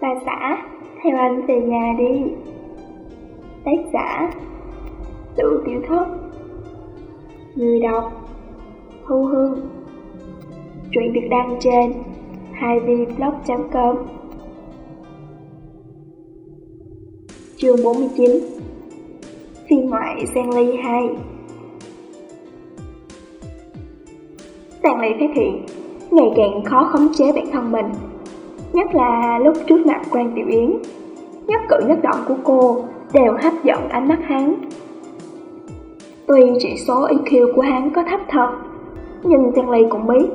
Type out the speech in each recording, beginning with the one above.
Bà xã, theo anh về nhà đi. Tác giả Tự tiểu thất. Người đọc Thu Hương. Chuyện được đăng trên 2vblog.com Chương 49 Phiên ngoại Giang Ly 2 Giang Ly phát hiện ngày càng khó khống chế bản thân mình. Nhất là lúc trước mặt quan tiểu yến. Nhất cử nhất động của cô đều hấp dẫn ánh mắt hắn. Tuy chỉ số IQ của hắn có thấp thật, Nhưng Stanley cũng biết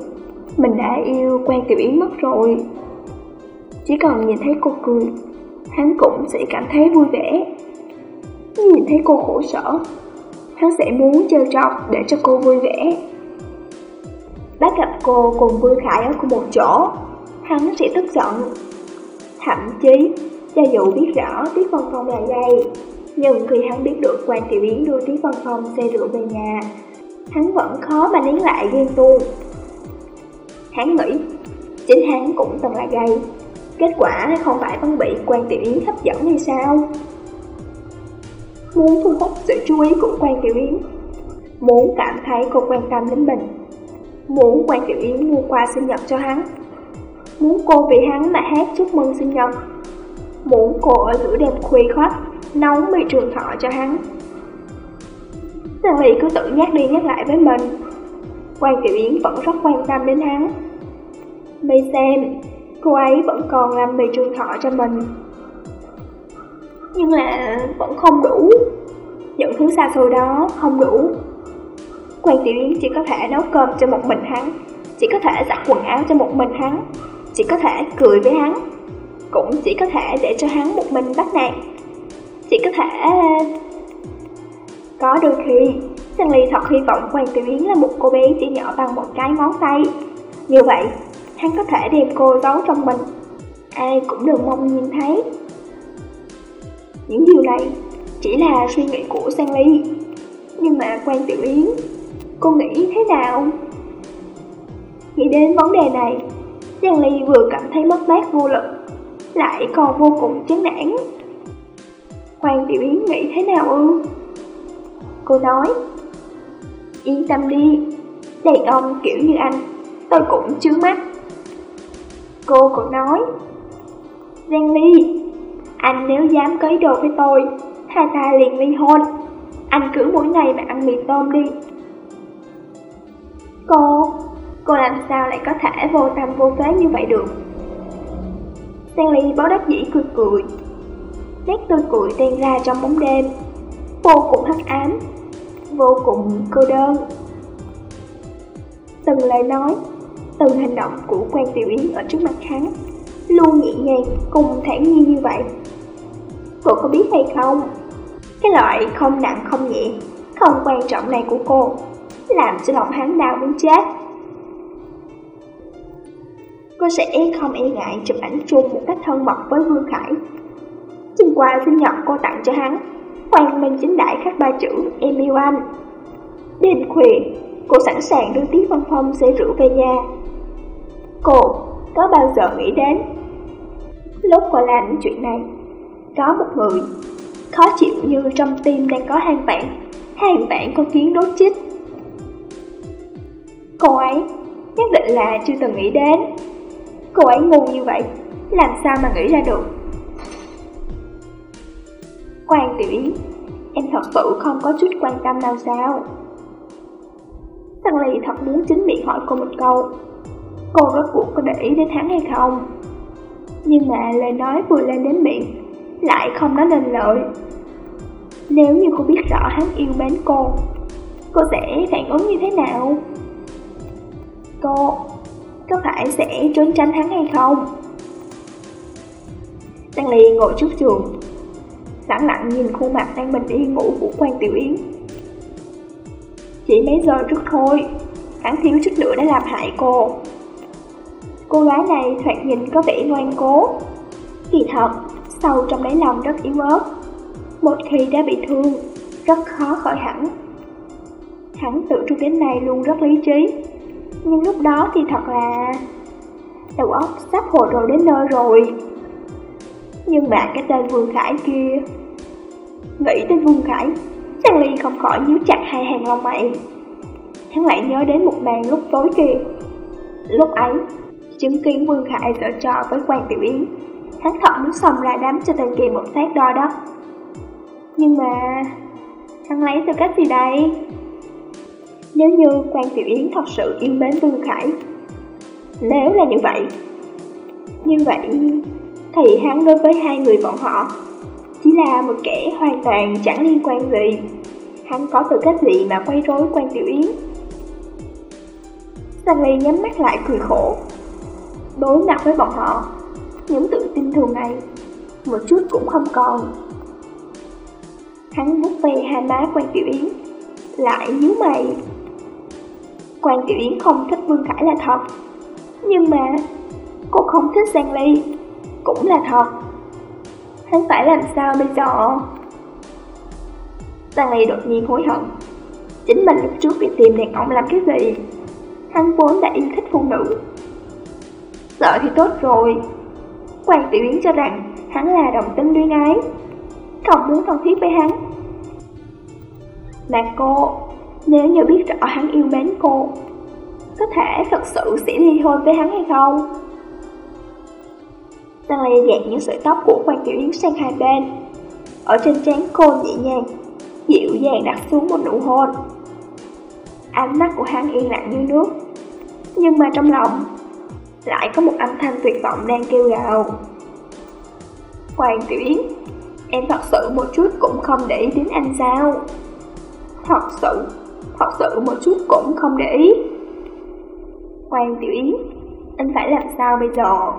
Mình đã yêu quan tiểu yến mất rồi. Chỉ cần nhìn thấy cô cười, Hắn cũng sẽ cảm thấy vui vẻ. Nhìn thấy cô khổ sở, Hắn sẽ muốn trêu trọc để cho cô vui vẻ. Bắt gặp cô cùng Vương Khải ở cùng một chỗ Hắn sẽ tức giận. Thậm chí, cho dù biết rõ Tiết phong Phong là gay Nhưng khi hắn biết được quan tiểu yến đưa Tiết phong Phong xe rượu về nhà, Hắn vẫn khó mà nén lại ghen tuông. Hắn nghĩ, Chính hắn cũng từng là gay, Kết quả không phải vẫn bị quan tiểu yến hấp dẫn hay sao? Muốn thu hút sự chú ý của quan tiểu yến, Muốn cảm thấy cô quan tâm đến mình, Muốn quan tiểu yến mua quà sinh nhật cho hắn Muốn cô vì hắn mà hát chúc mừng sinh nhật. Muốn cô ở giữa đêm khuya khoắt Nấu mì trường thọ cho hắn. Stanley cứ tự nhắc đi nhắc lại với mình. Quan Tiểu Yến vẫn rất quan tâm đến hắn. Mi xem, cô ấy vẫn còn làm mì trường thọ cho mình. Nhưng là vẫn không đủ. Những thứ xa xôi đó không đủ. Quan Tiểu Yến chỉ có thể nấu cơm cho một mình hắn Chỉ có thể giặt quần áo cho một mình hắn. Chỉ có thể cười với hắn cũng chỉ có thể để cho hắn một mình bắt nạt. Chỉ có thể... Có đôi khi, Stanley thật hy vọng Hoàng Tiểu Yến là một cô bé chỉ nhỏ bằng một cái ngón tay. Như vậy, hắn có thể đem cô giấu trong mình. Ai cũng đừng mong nhìn thấy. Những điều này chỉ là suy nghĩ của Stanley Nhưng mà Quan Tiểu Yến, cô nghĩ thế nào? Nghĩ đến vấn đề này, Stanley vừa cảm thấy mất mát vô lực lại còn vô cùng chán nản. Hoàng Tiểu Yến nghĩ thế nào ư? Cô nói, yên tâm đi, đàn ông kiểu như anh, tôi cũng chướng mắt. Cô còn nói, Giang Ly, anh nếu dám cấy đồ với tôi, hai ta liền ly hôn, anh cứ mỗi ngày mà ăn mì tôm đi. Cô, cô làm sao lại có thể vô tâm vô phế như vậy được? Stanley báo đắc dĩ cười cười. Nét tươi cười tan ra trong bóng đêm. Vô cùng hắc ám, Vô cùng cô đơn. Từng lời nói, Từng hành động của quan tiểu yến ở trước mặt hắn Luôn nhẹ nhàng, cùng thản nhiên như vậy. Cô có biết hay không? Cái loại không nặng không nhẹ, Không quan trọng này của cô, Làm cho lòng hắn đau muốn chết cô sẽ không e ngại chụp ảnh chung một cách thân mật với Vương Khải. Trên quà sinh nhật cô tặng cho hắn, Hoàng Minh chính đại khắc ba chữ em yêu anh. Đêm khuya, cô sẵn sàng đưa Tiết Văn Phong xe rượu về nhà. Cô có bao giờ nghĩ đến lúc cô làm chuyện này, có một người khó chịu như trong tim đang có hàng vạn, hàng vạn con kiến đốt chích. Cô ấy nhất định là chưa từng nghĩ đến Cô ấy ngu như vậy, làm sao mà nghĩ ra được? Quan tiểu yến em thật sự không có chút quan tâm nào sao? Tăng Ly thật muốn chính miệng hỏi cô một câu Cô rốt cuộc có để ý đến hắn hay không? Nhưng mà lời nói vừa lên đến miệng Lại không nói nên lợi Nếu như cô biết rõ hắn yêu mến cô Cô sẽ phản ứng như thế nào? Cô có phải sẽ trốn tránh hắn hay không? Tăng Ly ngồi trước giường, sẵn lặng nhìn khuôn mặt đang bình yên ngủ của quan tiểu yến. Chỉ mấy giờ trước thôi, hắn thiếu chút nữa đã làm hại cô. Cô gái này thoạt nhìn có vẻ ngoan cố, kỳ thật, sâu trong đáy lòng rất yếu ớt. Một khi đã bị thương, rất khó khỏi hẳn. Hắn từ trước đến nay luôn rất lý trí, nhưng lúc đó thì thật là... Đầu óc sắp hồ đồ đến nơi rồi. Nhưng mà cái tên Vương Khải kia, Nghĩ tới Vương Khải Trang Ly không khỏi nhíu chặt hai hàng lông mày. Hắn lại nhớ đến một màn lúc tối kia Lúc ấy, Chứng kiến Vương Khải dở trò với quan tiểu yến, Hắn thật muốn xông ra đám cho tên kia một sát đo đó Nhưng mà, Hắn lấy từ cách gì đây? Nếu như quan tiểu yến thật sự yêu mến Vương Khải, Nếu là như vậy Như vậy Thì hắn đối với hai người bọn họ Chỉ là một kẻ hoàn toàn chẳng liên quan gì. Hắn có tư cách gì mà quay rối quan tiểu yến? Stanley nhắm mắt lại cười khổ. Đối mặt với bọn họ, Những tự tin thường ngày Một chút cũng không còn. Hắn vuốt ve hai má quan tiểu yến, Lại nhíu mày. Quan tiểu yến không thích Vương Khải là thật. Nhưng mà, Cô không thích Giang Ly Cũng là thật. Hắn phải làm sao bây giờ Giang Ly đột nhiên hối hận. Chính mình lúc trước bị tìm đàn ông làm cái gì? Hắn vốn đã yêu thích phụ nữ. Sợ thì tốt rồi. Quan Tiểu Yến cho rằng hắn là đồng tính luyến ái Không muốn thân thiết với hắn. Mà cô nếu như biết rõ hắn yêu mến cô, Có thể thật sự sẽ ly hôn với hắn hay không? Tăng Lê dạt những sợi tóc của Quan Tiểu Yến sang hai bên. Ở trên trán cô nhẹ nhàng, Dịu dàng đặt xuống một nụ hôn. Ánh mắt của hắn yên lặng như nước, Nhưng mà trong lòng Lại có một âm thanh tuyệt vọng đang kêu gào. Hoàng Tiểu Yến, Em thật sự một chút cũng không để ý đến anh sao? Thật sự Thật sự một chút cũng không để ý. Hoàng Tiểu Yến Anh phải làm sao bây giờ?